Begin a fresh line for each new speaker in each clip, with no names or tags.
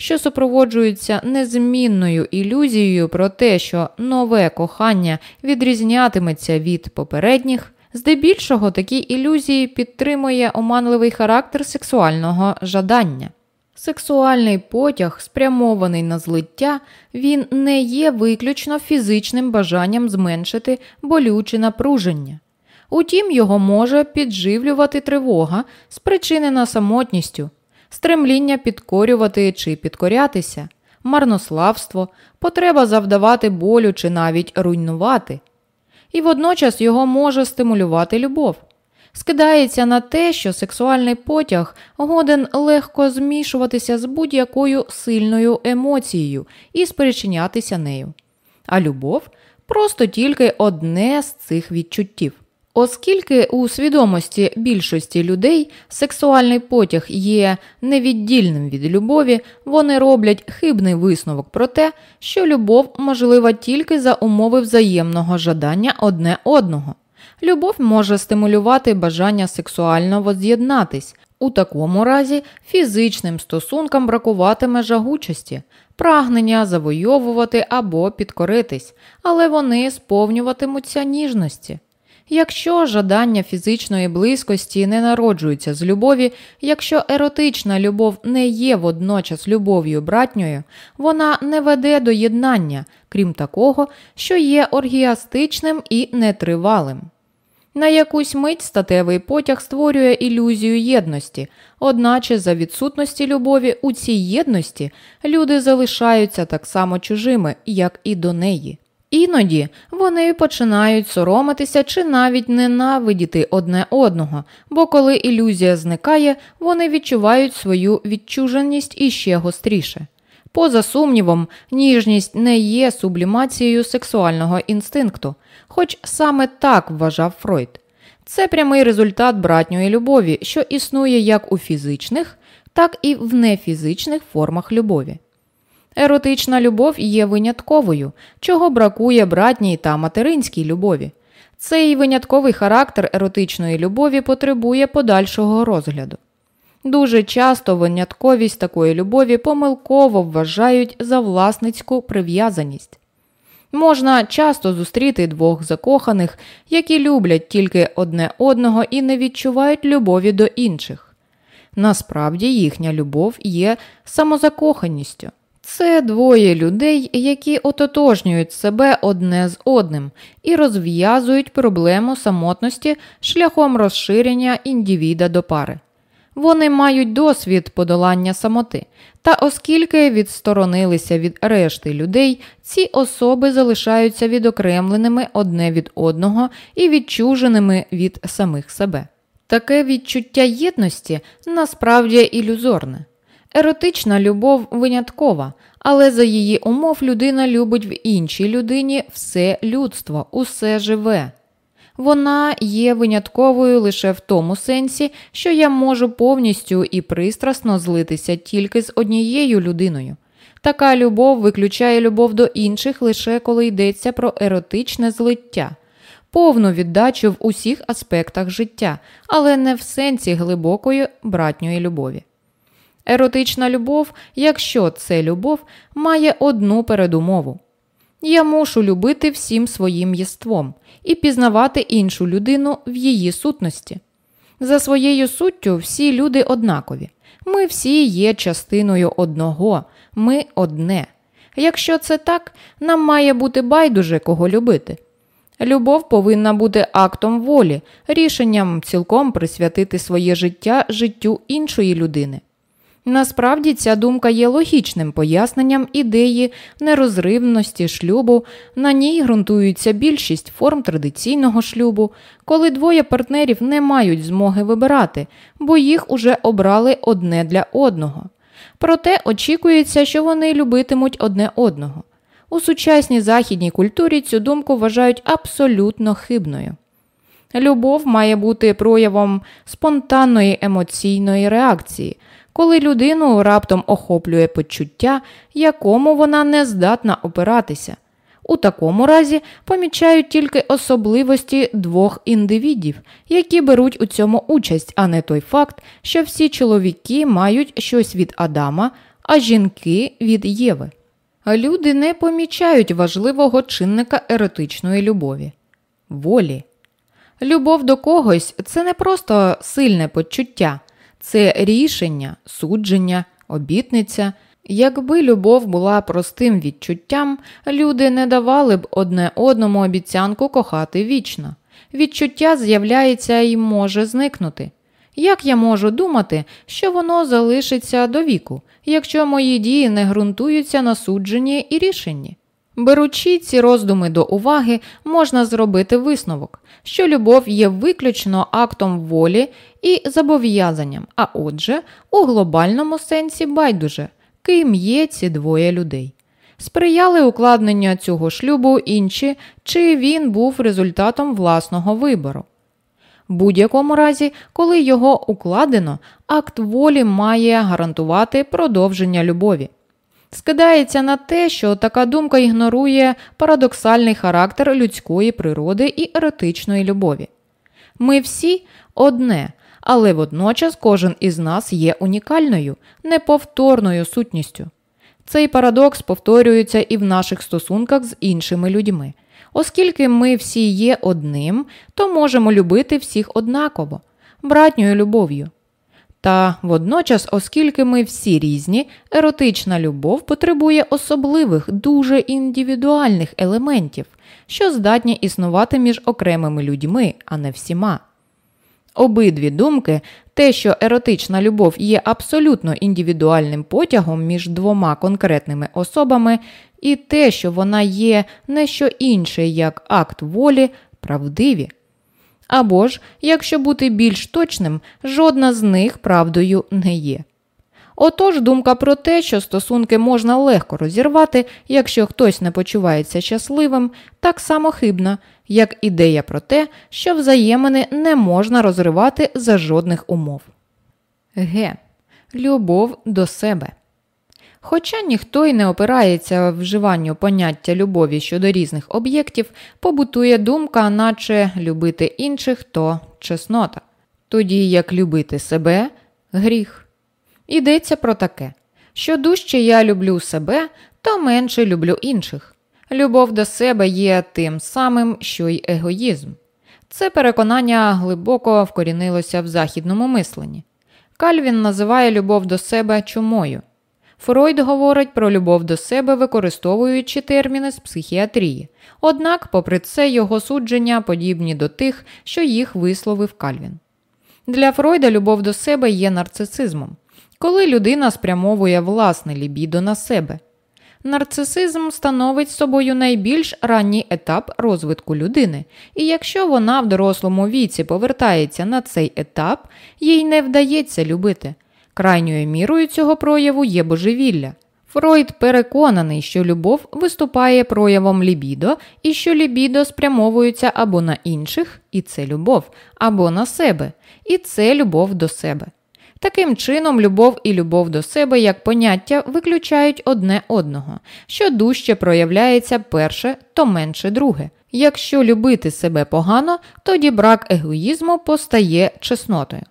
що супроводжуються незмінною ілюзією про те, що нове кохання відрізнятиметься від попередніх, здебільшого такі ілюзії підтримує оманливий характер сексуального жадання. Сексуальний потяг, спрямований на злиття, він не є виключно фізичним бажанням зменшити болюче напруження. Утім, його може підживлювати тривога, спричинена самотністю, стремління підкорювати чи підкорятися, марнославство, потреба завдавати болю чи навіть руйнувати. І водночас його може стимулювати любов. Скидається на те, що сексуальний потяг годен легко змішуватися з будь-якою сильною емоцією і спричинятися нею. А любов просто тільки одне з цих відчуттів. Оскільки у свідомості більшості людей сексуальний потяг є невіддільним від любові, вони роблять хибний висновок про те, що любов можлива тільки за умови взаємного жадання одне одного. Любов може стимулювати бажання сексуально воз'єднатись. У такому разі фізичним стосункам бракуватиме жагучості, прагнення завойовувати або підкоритись, але вони сповнюватимуться ніжності. Якщо жадання фізичної близькості не народжується з любові, якщо еротична любов не є водночас любов'ю братньою, вона не веде до єднання, крім такого, що є оргіастичним і нетривалим. На якусь мить статевий потяг створює ілюзію єдності, одначе за відсутності любові у цій єдності люди залишаються так само чужими, як і до неї. Іноді вони починають соромитися чи навіть ненавидіти одне одного, бо коли ілюзія зникає, вони відчувають свою відчуженість іще гостріше. Поза сумнівом, ніжність не є сублімацією сексуального інстинкту, хоч саме так вважав Фройд. Це прямий результат братньої любові, що існує як у фізичних, так і в нефізичних формах любові. Еротична любов є винятковою, чого бракує братній та материнській любові. Цей винятковий характер еротичної любові потребує подальшого розгляду. Дуже часто винятковість такої любові помилково вважають за власницьку прив'язаність. Можна часто зустріти двох закоханих, які люблять тільки одне одного і не відчувають любові до інших. Насправді їхня любов є самозакоханістю. Це двоє людей, які ототожнюють себе одне з одним і розв'язують проблему самотності шляхом розширення індивіда до пари. Вони мають досвід подолання самоти, та оскільки відсторонилися від решти людей, ці особи залишаються відокремленими одне від одного і відчуженими від самих себе. Таке відчуття єдності насправді ілюзорне. Еротична любов виняткова, але за її умов людина любить в іншій людині все людство, усе живе. Вона є винятковою лише в тому сенсі, що я можу повністю і пристрасно злитися тільки з однією людиною. Така любов виключає любов до інших лише коли йдеться про еротичне злиття, повну віддачу в усіх аспектах життя, але не в сенсі глибокої братньої любові. Еротична любов, якщо це любов, має одну передумову. Я мушу любити всім своїм єством і пізнавати іншу людину в її сутності. За своєю суттю всі люди однакові. Ми всі є частиною одного, ми одне. Якщо це так, нам має бути байдуже кого любити. Любов повинна бути актом волі, рішенням цілком присвятити своє життя життю іншої людини. Насправді ця думка є логічним поясненням ідеї нерозривності шлюбу, на ній ґрунтується більшість форм традиційного шлюбу, коли двоє партнерів не мають змоги вибирати, бо їх уже обрали одне для одного. Проте очікується, що вони любитимуть одне одного. У сучасній західній культурі цю думку вважають абсолютно хибною. Любов має бути проявом спонтанної емоційної реакції коли людину раптом охоплює почуття, якому вона не здатна опиратися. У такому разі помічають тільки особливості двох індивідів, які беруть у цьому участь, а не той факт, що всі чоловіки мають щось від Адама, а жінки від Єви. Люди не помічають важливого чинника еретичної любові волі. Любов до когось це не просто сильне почуття, це рішення, судження, обітниця. Якби любов була простим відчуттям, люди не давали б одне одному обіцянку кохати вічно. Відчуття з'являється і може зникнути. Як я можу думати, що воно залишиться до віку, якщо мої дії не ґрунтуються на судженні і рішенні? Беручи ці роздуми до уваги, можна зробити висновок, що любов є виключно актом волі і зобов'язанням, а отже, у глобальному сенсі байдуже, ким є ці двоє людей. Сприяли укладнення цього шлюбу інші, чи він був результатом власного вибору. Будь-якому разі, коли його укладено, акт волі має гарантувати продовження любові. Скидається на те, що така думка ігнорує парадоксальний характер людської природи і еретичної любові. Ми всі одне, але водночас кожен із нас є унікальною, неповторною сутністю. Цей парадокс повторюється і в наших стосунках з іншими людьми. Оскільки ми всі є одним, то можемо любити всіх однаково, братньою любов'ю. Та водночас, оскільки ми всі різні, еротична любов потребує особливих, дуже індивідуальних елементів, що здатні існувати між окремими людьми, а не всіма. Обидві думки, те, що еротична любов є абсолютно індивідуальним потягом між двома конкретними особами, і те, що вона є не що інше, як акт волі, правдиві. Або ж, якщо бути більш точним, жодна з них правдою не є. Отож, думка про те, що стосунки можна легко розірвати, якщо хтось не почувається щасливим, так само хибна, як ідея про те, що взаємини не можна розривати за жодних умов. Г. Любов до себе. Хоча ніхто й не опирається вживанню поняття любові щодо різних об'єктів, побутує думка, наче любити інших то чеснота, тоді як любити себе гріх. Йдеться про таке, що дужче я люблю себе, то менше люблю інших. Любов до себе є тим самим, що й егоїзм. Це переконання глибоко вкорінилося в західному мисленні. Кальвін називає любов до себе чумою. Фройд говорить про любов до себе, використовуючи терміни з психіатрії. Однак, попри це, його судження подібні до тих, що їх висловив Кальвін. Для Фройда любов до себе є нарцисизмом, коли людина спрямовує власне лібідо на себе. Нарцисизм становить собою найбільш ранній етап розвитку людини, і якщо вона в дорослому віці повертається на цей етап, їй не вдається любити. Крайньою мірою цього прояву є божевілля. Фройд переконаний, що любов виступає проявом лібідо, і що лібідо спрямовується або на інших, і це любов, або на себе, і це любов до себе. Таким чином, любов і любов до себе як поняття виключають одне одного, що дужче проявляється перше, то менше друге. Якщо любити себе погано, тоді брак егоїзму постає чеснотою.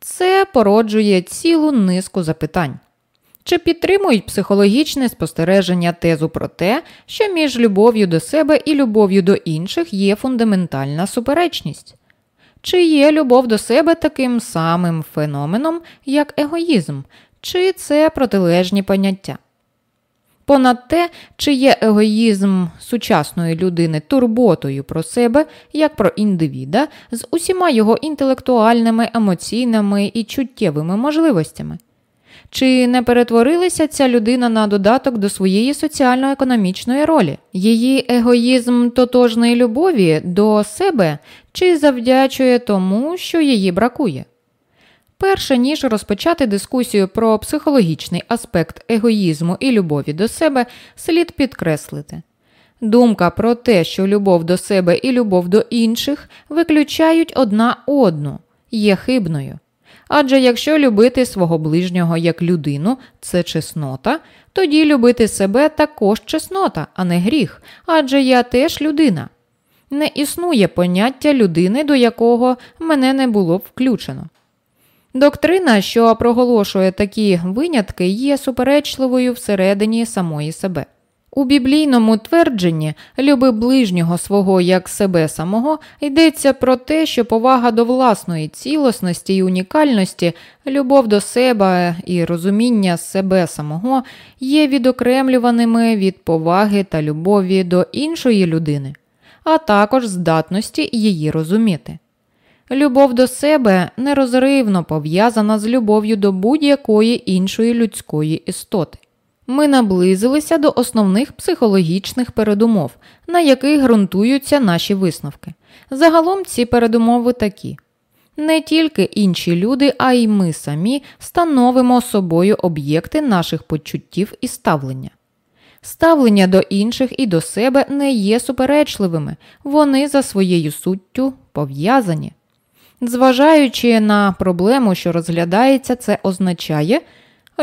Це породжує цілу низку запитань. Чи підтримують психологічне спостереження тезу про те, що між любов'ю до себе і любов'ю до інших є фундаментальна суперечність? Чи є любов до себе таким самим феноменом, як егоїзм, чи це протилежні поняття? Понад те, чи є егоїзм сучасної людини турботою про себе як про індивіда з усіма його інтелектуальними, емоційними і чуттєвими можливостями? Чи не перетворилася ця людина на додаток до своєї соціально-економічної ролі? Її егоїзм тотожної любові до себе чи завдячує тому, що її бракує? Перше ніж розпочати дискусію про психологічний аспект егоїзму і любові до себе, слід підкреслити. Думка про те, що любов до себе і любов до інших виключають одна одну, є хибною. Адже якщо любити свого ближнього як людину це чеснота, тоді любити себе також чеснота, а не гріх, адже я теж людина. Не існує поняття людини, до якого мене не було включено. Доктрина, що проголошує такі винятки, є суперечливою всередині самої себе. У біблійному твердженні люби ближнього свого як себе самого йдеться про те, що повага до власної цілісності і унікальності, любов до себе і розуміння себе самого є відокремлюваними від поваги та любові до іншої людини, а також здатності її розуміти. Любов до себе нерозривно пов'язана з любов'ю до будь-якої іншої людської істоти. Ми наблизилися до основних психологічних передумов, на яких ґрунтуються наші висновки. Загалом ці передумови такі. Не тільки інші люди, а й ми самі становимо собою об'єкти наших почуттів і ставлення. Ставлення до інших і до себе не є суперечливими, вони за своєю суттю пов'язані. Зважаючи на проблему, що розглядається, це означає,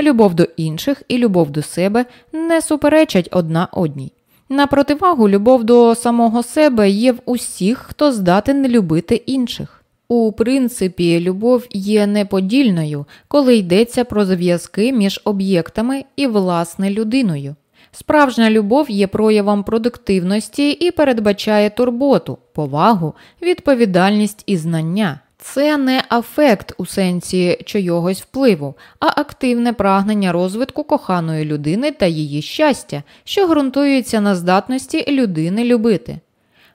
любов до інших і любов до себе не суперечать одна одній. На противагу, любов до самого себе є в усіх, хто здатен любити інших. У принципі, любов є неподільною, коли йдеться про зв'язки між об'єктами і власне людиною. Справжня любов є проявом продуктивності і передбачає турботу, повагу, відповідальність і знання. Це не афект у сенсі чогось впливу, а активне прагнення розвитку коханої людини та її щастя, що ґрунтується на здатності людини любити.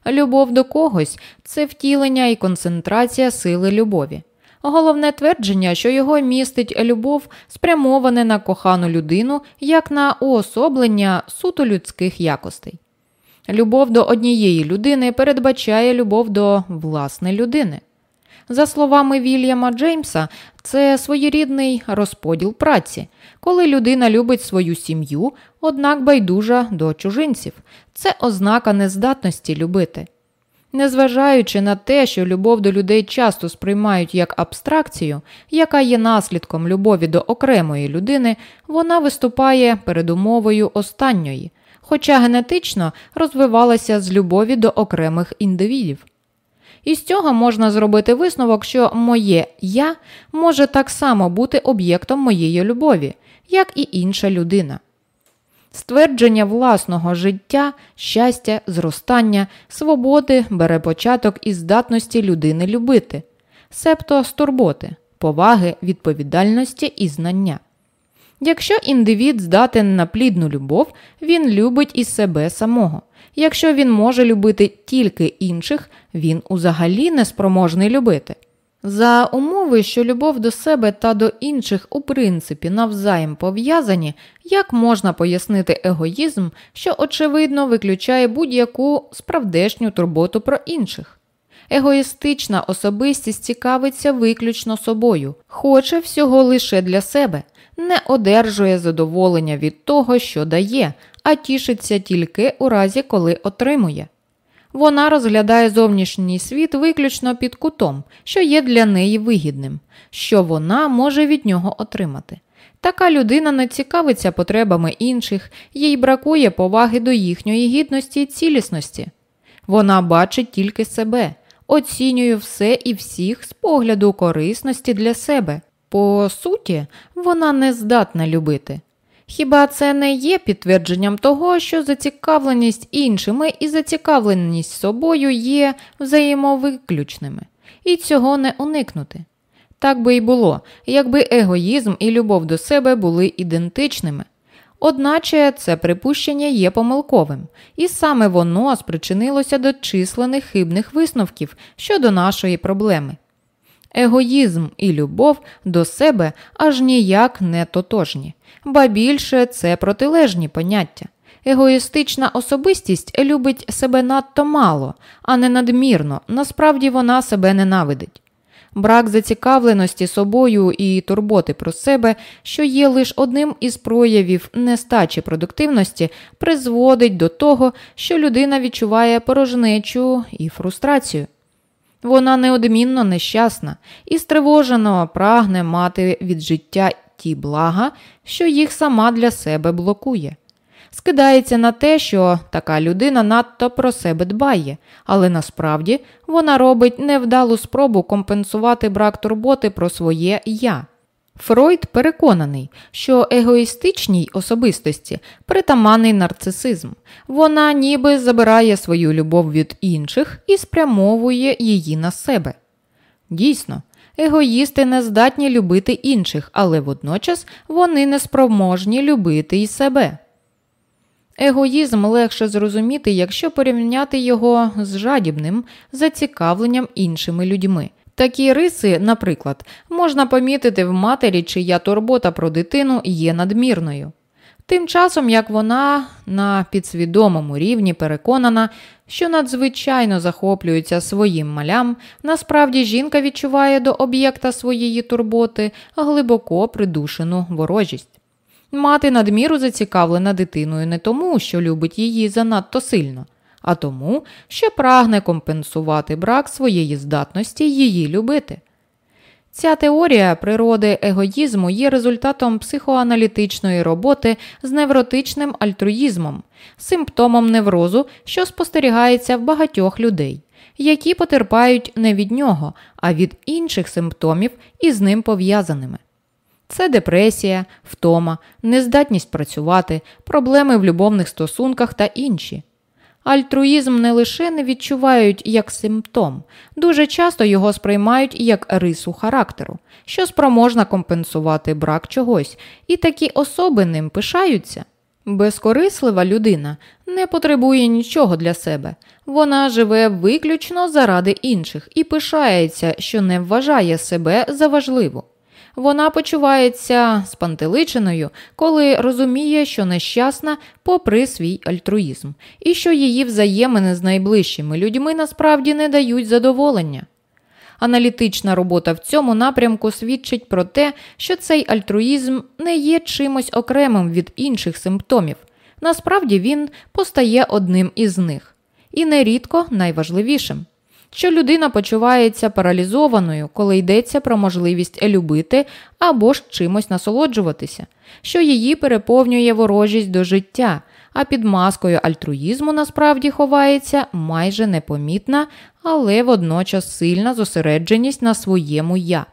Любов до когось це втілення і концентрація сили любові. Головне твердження, що його містить любов, спрямоване на кохану людину як на уособлення суто людських якостей. Любов до однієї людини передбачає любов до власне людини. За словами Вільяма Джеймса, це своєрідний розподіл праці, коли людина любить свою сім'ю, однак байдужа до чужинців. Це ознака нездатності любити. Незважаючи на те, що любов до людей часто сприймають як абстракцію, яка є наслідком любові до окремої людини, вона виступає передумовою останньої, хоча генетично розвивалася з любові до окремих індивідів. Із цього можна зробити висновок, що моє я може так само бути об'єктом моєї любові, як і інша людина. Ствердження власного життя, щастя, зростання, свободи бере початок із здатності людини любити, себто з турботи, поваги, відповідальності і знання. Якщо індивід здатен на плідну любов, він любить і себе самого. Якщо він може любити тільки інших, він узагалі не спроможний любити. За умови, що любов до себе та до інших у принципі навзаєм пов'язані, як можна пояснити егоїзм, що очевидно виключає будь-яку справдешню турботу про інших? Егоїстична особистість цікавиться виключно собою, хоче всього лише для себе, не одержує задоволення від того, що дає, а тішиться тільки у разі, коли отримує. Вона розглядає зовнішній світ виключно під кутом, що є для неї вигідним, що вона може від нього отримати. Така людина не цікавиться потребами інших, їй бракує поваги до їхньої гідності і цілісності. Вона бачить тільки себе, оцінює все і всіх з погляду корисності для себе. По суті, вона не здатна любити. Хіба це не є підтвердженням того, що зацікавленість іншими і зацікавленість собою є взаємовиключними, і цього не уникнути? Так би й було, якби егоїзм і любов до себе були ідентичними. Одначе це припущення є помилковим, і саме воно спричинилося до численних хибних висновків щодо нашої проблеми. Егоїзм і любов до себе аж ніяк не тотожні ба більше це протилежні поняття. Егоїстична особистість любить себе надто мало, а не надмірно, насправді вона себе ненавидить. Брак зацікавленості собою і турботи про себе, що є лише одним із проявів нестачі продуктивності, призводить до того, що людина відчуває порожнечу і фрустрацію. Вона неодмінно нещасна і стривожено прагне мати від життя ті блага, що їх сама для себе блокує. скидається на те, що така людина надто про себе дбає, але насправді вона робить невдалу спробу компенсувати брак турботи про своє я. Фройд переконаний, що егоїстичній особистості притаманний нарцисизм. Вона ніби забирає свою любов від інших і спрямовує її на себе. Дійсно, егоїсти не здатні любити інших, але водночас вони не спроможні любити і себе. Егоїзм легше зрозуміти, якщо порівняти його з жадібним зацікавленням іншими людьми. Такі риси, наприклад, можна помітити в матері, чия турбота про дитину є надмірною. Тим часом, як вона на підсвідомому рівні переконана, що надзвичайно захоплюється своїм малям, насправді жінка відчуває до об'єкта своєї турботи глибоко придушену ворожість. Мати надміру зацікавлена дитиною не тому, що любить її занадто сильно, а тому, що прагне компенсувати брак своєї здатності її любити. Ця теорія природи егоїзму є результатом психоаналітичної роботи з невротичним альтруїзмом, симптомом неврозу, що спостерігається в багатьох людей, які потерпають не від нього, а від інших симптомів із ним пов'язаними. Це депресія, втома, нездатність працювати, проблеми в любовних стосунках та інші. Альтруїзм не лише не відчувають як симптом, дуже часто його сприймають як рису характеру, що спроможна компенсувати брак чогось, і такі особи ним пишаються. Безкорислива людина не потребує нічого для себе, вона живе виключно заради інших і пишається, що не вважає себе за важливу. Вона почувається спантеличеною, коли розуміє, що нещасна, попри свій альтруїзм, і що її взаємини з найближчими людьми насправді не дають задоволення. Аналітична робота в цьому напрямку свідчить про те, що цей альтруїзм не є чимось окремим від інших симптомів. Насправді він постає одним із них, і нерідко найважливішим що людина почувається паралізованою, коли йдеться про можливість любити або ж чимось насолоджуватися, що її переповнює ворожість до життя, а під маскою альтруїзму насправді ховається майже непомітна, але водночас сильна зосередженість на своєму я.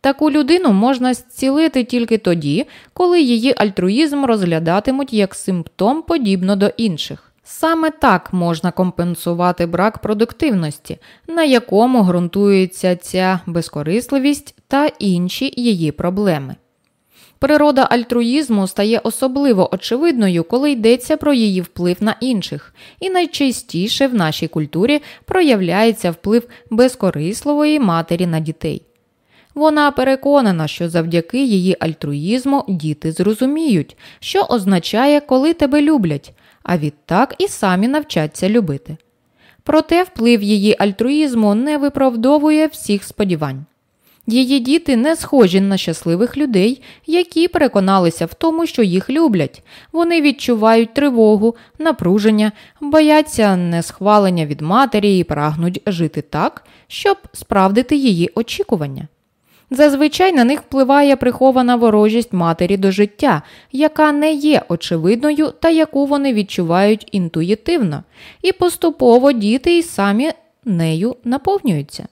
Таку людину можна зцілити тільки тоді, коли її альтруїзм розглядатимуть як симптом подібно до інших. Саме так можна компенсувати брак продуктивності, на якому ґрунтується ця безкорисливість та інші її проблеми. Природа альтруїзму стає особливо очевидною, коли йдеться про її вплив на інших, і найчастіше в нашій культурі проявляється вплив безкорисливої матері на дітей. Вона переконана, що завдяки її альтруїзму діти зрозуміють, що означає, коли тебе люблять, а відтак і самі навчаться любити. Проте вплив її альтруїзму не виправдовує всіх сподівань. Її діти не схожі на щасливих людей, які переконалися в тому, що їх люблять. Вони відчувають тривогу, напруження, бояться несхвалення від матері і прагнуть жити так, щоб справдити її очікування. Зазвичай на них впливає прихована ворожість матері до життя, яка не є очевидною та яку вони відчувають інтуїтивно, і поступово діти й самі нею наповнюються.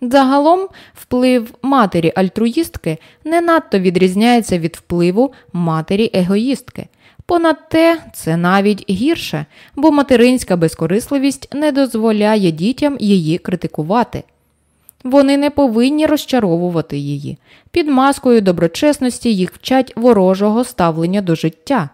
Загалом вплив матері альтруїстки не надто відрізняється від впливу матері егоїстки. Понад те, це навіть гірше, бо материнська безкорисливість не дозволяє дітям її критикувати. Вони не повинні розчаровувати її. Під маскою доброчесності їх вчать ворожого ставлення до життя.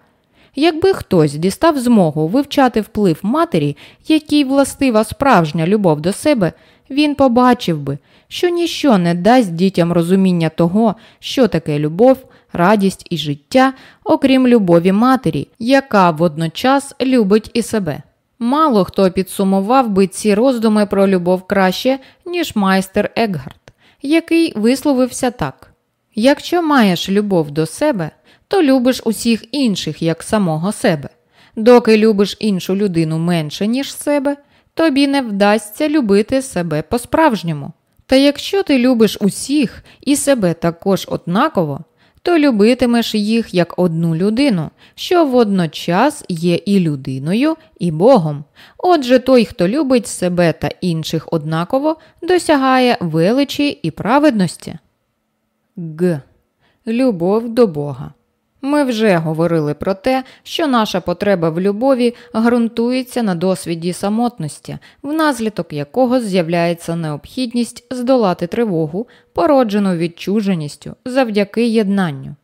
Якби хтось дістав змогу вивчати вплив матері, якій властива справжня любов до себе, він побачив би, що ніщо не дасть дітям розуміння того, що таке любов, радість і життя, окрім любові матері, яка водночас любить і себе. Мало хто підсумував би ці роздуми про любов краще, ніж майстер Еггард, який висловився так: якщо маєш любов до себе, то любиш усіх інших як самого себе. Доки любиш іншу людину менше, ніж себе, тобі не вдасться любити себе по-справжньому. Та якщо ти любиш усіх і себе також однаково, то любитимеш їх як одну людину, що водночас є і людиною, і Богом. Отже, той, хто любить себе та інших однаково, досягає величі і праведності. Г. Любов до Бога. Ми вже говорили про те, що наша потреба в любові ґрунтується на досвіді самотності, внаслідок якого з'являється необхідність здолати тривогу, породжену відчуженістю завдяки єднанню.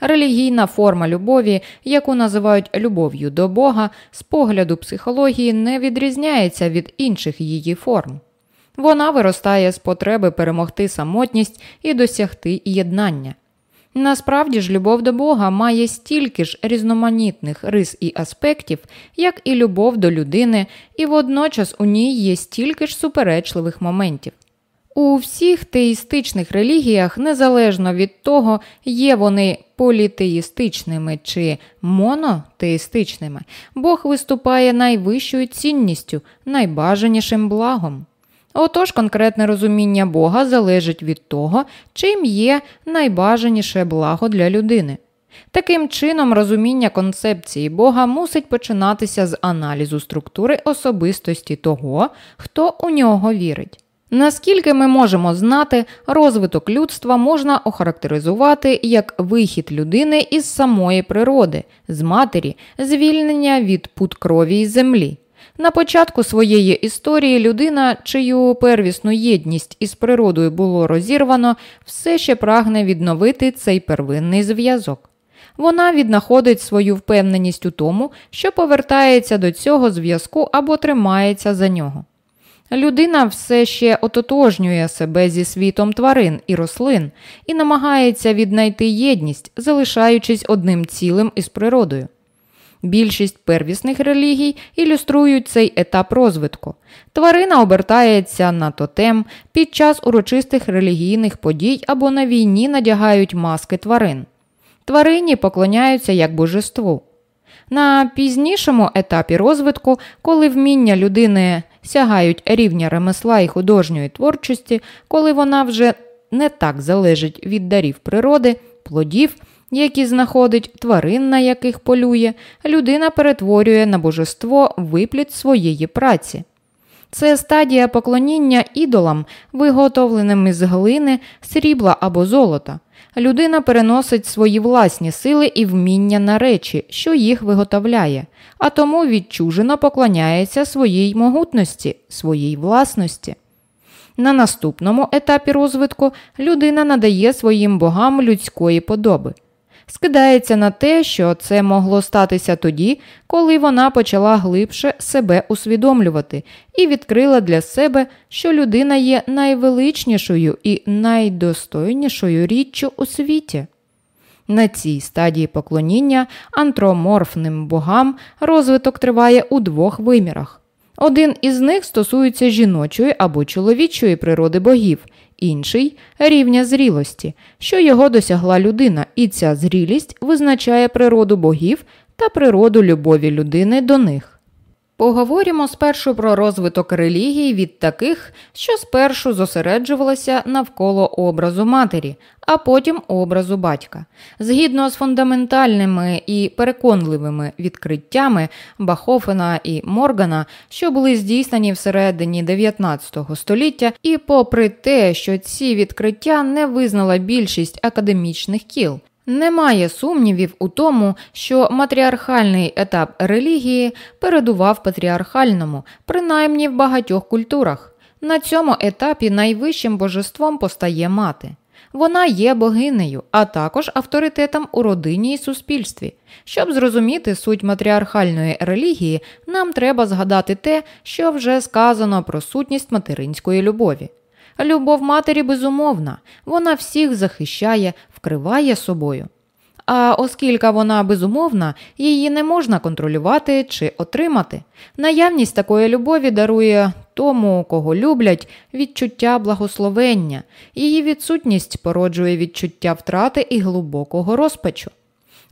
Релігійна форма любові, яку називають любов'ю до Бога, з погляду психології не відрізняється від інших її форм. Вона виростає з потреби перемогти самотність і досягти єднання. Насправді ж, любов до Бога має стільки ж різноманітних рис і аспектів, як і любов до людини, і водночас у ній є стільки ж суперечливих моментів. У всіх теїстичних релігіях, незалежно від того, є вони політеїстичними чи монотеїстичними, Бог виступає найвищою цінністю, найбажанішим благом. Отож, конкретне розуміння Бога залежить від того, чим є найбажаніше благо для людини. Таким чином, розуміння концепції Бога мусить починатися з аналізу структури особистості того, хто у нього вірить. Наскільки ми можемо знати, розвиток людства можна охарактеризувати як вихід людини із самої природи, з матері, звільнення від пут крові й землі. На початку своєї історії людина, чию первісну єдність із природою було розірвано, все ще прагне відновити цей первинний зв'язок. Вона віднаходить свою впевненість у тому, що повертається до цього зв'язку або тримається за нього. Людина все ще ототожнює себе зі світом тварин і рослин і намагається віднайти єдність, залишаючись одним цілим із природою. Більшість первісних релігій ілюструють цей етап розвитку. Тварина обертається на тотем під час урочистих релігійних подій або на війні надягають маски тварин. Тварині поклоняються як божеству. На пізнішому етапі розвитку, коли вміння людини сягають рівня ремесла і художньої творчості, коли вона вже не так залежить від дарів природи, плодів які знаходить тварин, на яких полює, людина перетворює на божество випліт своєї праці. Це стадія поклоніння ідолам, виготовленим із глини, срібла або золота. Людина переносить свої власні сили і вміння на речі, що їх виготовляє, а тому відчужено поклоняється своїй могутності, своїй власності. На наступному етапі розвитку людина надає своїм богам людської подоби скидається на те, що це могло статися тоді, коли вона почала глибше себе усвідомлювати і відкрила для себе, що людина є найвеличнішою і найдостойнішою річчю у світі. На цій стадії поклоніння антроморфним богам розвиток триває у двох вимірах. Один із них стосується жіночої або чоловічої природи богів, інший рівня зрілості, що його досягла людина, і ця зрілість визначає природу богів та природу любові людини до них. Поговоримо спершу про розвиток релігії від таких, що спершу зосереджувалися навколо образу матері, а потім образу батька. Згідно з фундаментальними і переконливими відкриттями Бахофена і Моргана, що були здійснені всередині 19 століття, і попри те, що ці відкриття не визнала більшість академічних кіл. Немає сумнівів у тому, що матріархальний етап релігії передував патріархальному, принаймні в багатьох культурах. На цьому етапі найвищим божеством постає мати. Вона є богинею, а також авторитетом у родині і суспільстві. Щоб зрозуміти суть матріархальної релігії, нам треба згадати те, що вже сказано про сутність материнської любові. Любов матері безумовна, вона всіх захищає, вкриває собою. А оскільки вона безумовна, її не можна контролювати чи отримати. Наявність такої любові дарує тому, кого люблять, відчуття благословення, її відсутність породжує відчуття втрати і глибокого розпачу.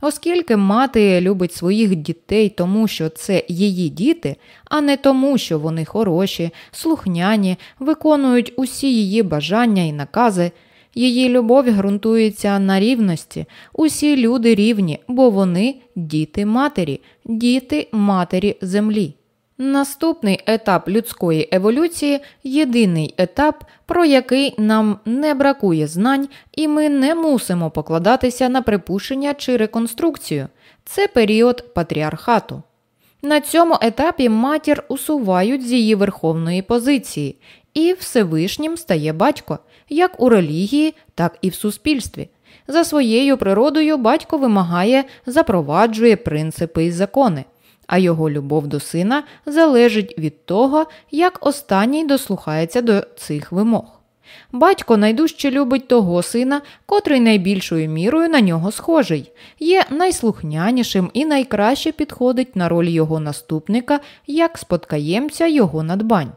Оскільки мати любить своїх дітей тому, що це її діти, а не тому, що вони хороші, слухняні, виконують усі її бажання і накази, Її любов ґрунтується на рівності. Усі люди рівні, бо вони діти матері, діти матері землі. Наступний етап людської еволюції єдиний етап, про який нам не бракує знань, і ми не мусимо покладатися на припущення чи реконструкцію. Це період патріархату. На цьому етапі матір усувають з її верховної позиції, і Всевишнім стає батько, як у релігії, так і в суспільстві. За своєю природою батько вимагає, запроваджує принципи і закони, а його любов до сина залежить від того, як останній дослухається до цих вимог. Батько найдужче любить того сина, котрий найбільшою мірою на нього схожий, є найслухнянішим і найкраще підходить на роль його наступника як спадкоємця його надбань.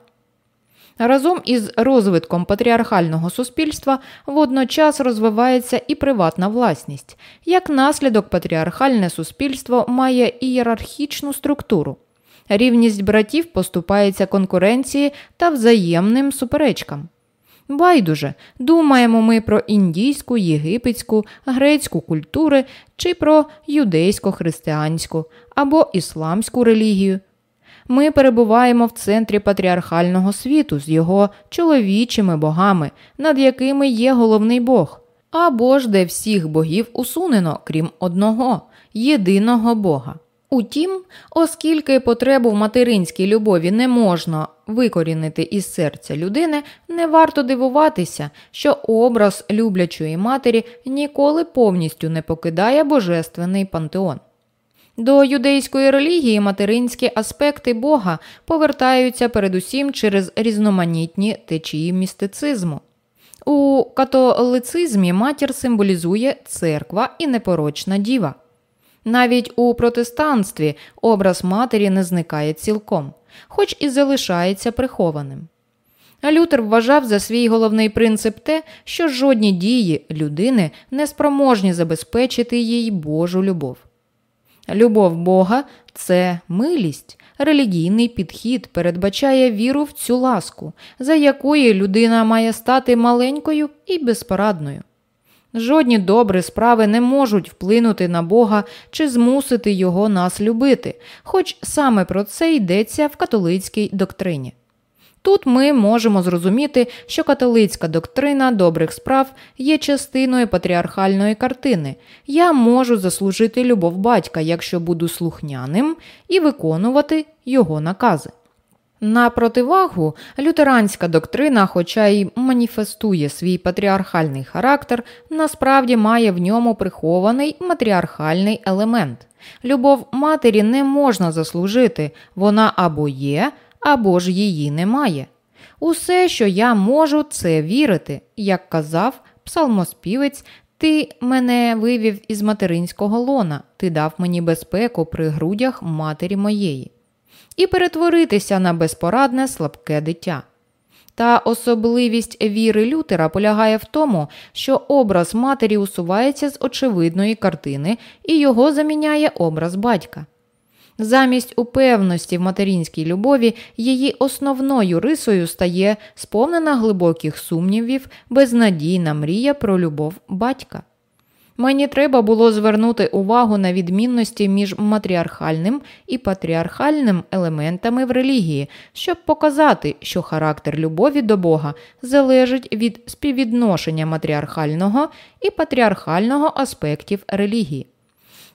Разом із розвитком патріархального суспільства водночас розвивається і приватна власність. Як наслідок, патріархальне суспільство має ієрархічну структуру. Рівність братів поступається конкуренції та взаємним суперечкам. Байдуже, думаємо ми про індійську, єгипетську, грецьку культури чи про юдейсько-християнську або ісламську релігію. Ми перебуваємо в центрі патріархального світу з його чоловічими богами, над якими є головний Бог, або ж де всіх богів усунено, крім одного, єдиного Бога. Утім, оскільки потребу в материнській любові не можна викорінити із серця людини, не варто дивуватися, що образ люблячої матері ніколи повністю не покидає божественний пантеон. До юдейської релігії материнські аспекти Бога повертаються передусім через різноманітні течії містицизму. У католицизмі матір символізує церква і непорочна діва. Навіть у протестанстві образ матері не зникає цілком, хоч і залишається прихованим. Лютер вважав за свій головний принцип те, що жодні дії людини не спроможні забезпечити їй Божу любов. Любов Бога це милість, релігійний підхід передбачає віру в цю ласку, за якої людина має стати маленькою і безпорадною. Жодні добрі справи не можуть вплинути на Бога чи змусити Його нас любити, хоч саме про це йдеться в католицькій доктрині. Тут ми можемо зрозуміти, що католицька доктрина добрих справ є частиною патріархальної картини. Я можу заслужити любов батька, якщо буду слухняним і виконувати його накази. На противагу лютеранська доктрина, хоча й маніфестує свій патріархальний характер, насправді має в ньому прихований матріархальний елемент. Любов матері не можна заслужити, вона або є, або ж її немає. Усе, що я можу, це вірити, як казав псалмоспівець. Ти мене вивів із материнського лона, ти дав мені безпеку при грудях матері моєї і перетворитися на безпорадне слабке дитя. Та особливість віри Лютера полягає в тому, що образ матері усувається з очевидної картини і його заміняє образ батька. Замість упевності в материнській любові її основною рисою стає сповнена глибоких сумнівів, безнадійна мрія про любов батька. Мені треба було звернути увагу на відмінності між матріархальним і патріархальним елементами в релігії, щоб показати, що характер любові до Бога залежить від співвідношення матріархального і патріархального аспектів релігії.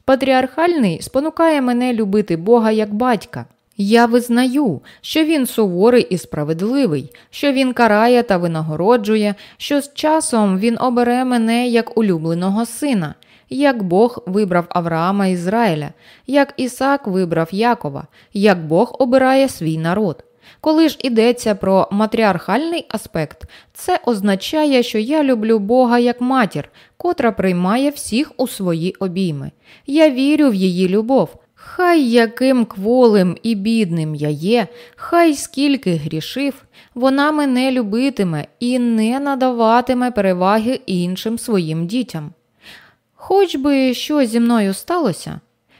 Патріархальний спонукає мене любити Бога як батька. Я визнаю, що він суворий і справедливий, що він карає та винагороджує, що з часом він обере мене як улюбленого сина, як Бог вибрав Авраама Ізраїля, як Ісак вибрав Якова, як Бог обирає свій народ. Коли ж йдеться про матріархальний аспект, це означає, що я люблю Бога як матір, котра приймає всіх у свої обійми. Я вірю в її любов. Хай яким кволим і бідним я є, хай скільки грішив, вона мене любитиме і не надаватиме переваги іншим своїм дітям. Хоч би що зі мною сталося,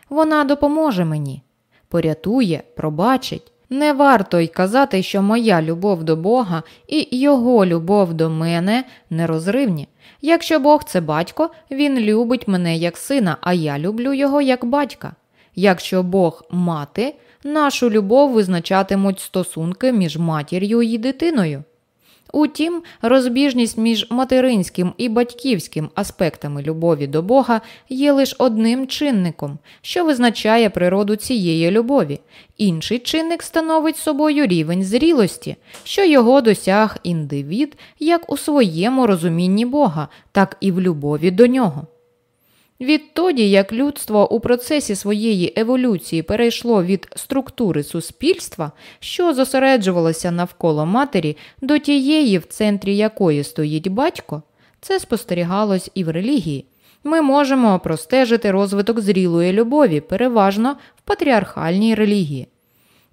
вона допоможе мені, порятує, пробачить, Не варто й казати, що моя любов до Бога і його любов до мене нерозривні. Якщо Бог це батько, він любить мене як сина, а я люблю його як батька. Якщо Бог мати, нашу любов визначатимуть стосунки між матір'ю і дитиною. Утім, розбіжність між материнським і батьківським аспектами любові до Бога є лише одним чинником, що визначає природу цієї любові. Інший чинник становить собою рівень зрілості, що його досяг індивід як у своєму розумінні Бога, так і в любові до нього. Відтоді, як людство у процесі своєї еволюції перейшло від структури суспільства, що зосереджувалося навколо матері, до тієї, в центрі якої стоїть батько, це спостерігалось і в релігії. Ми можемо простежити розвиток зрілої любові, переважно в патріархальній релігії.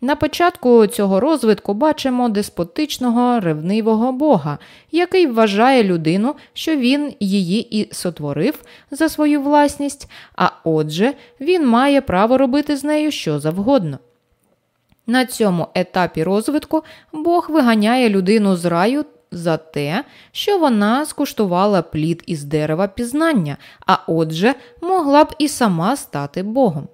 На початку цього розвитку бачимо деспотичного ревнивого Бога, який вважає людину, що він її і сотворив за свою власність, а отже, він має право робити з нею що завгодно. На цьому етапі розвитку Бог виганяє людину з раю за те, що вона скуштувала плід із дерева пізнання, а отже, могла б і сама стати Богом.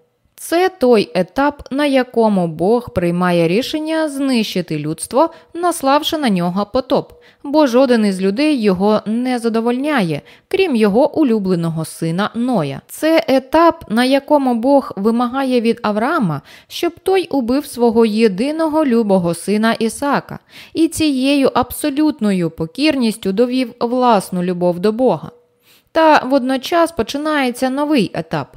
Це той етап, на якому Бог приймає рішення знищити людство, наславши на нього потоп, бо жоден із людей його не задовольняє, крім його улюбленого сина Ноя. Це етап, на якому Бог вимагає від Авраама, щоб той убив свого єдиного любого сина Ісака, і цією абсолютною покірністю довів власну любов до Бога. Та водночас починається новий етап.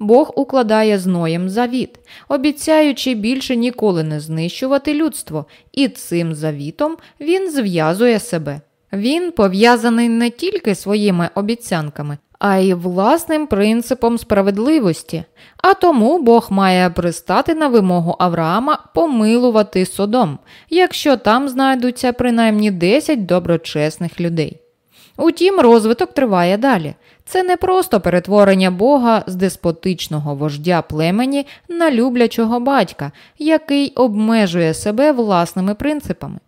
Бог укладає з Ноєм завіт, обіцяючи більше ніколи не знищувати людство, і цим завітом він зв'язує себе. Він пов'язаний не тільки своїми обіцянками, а й власним принципом справедливості, а тому Бог має пристати на вимогу Авраама помилувати Содом, якщо там знайдуться принаймні 10 доброчесних людей. Утім, розвиток триває далі. Це не просто перетворення Бога з деспотичного вождя племені на люблячого батька, який обмежує себе власними принципами.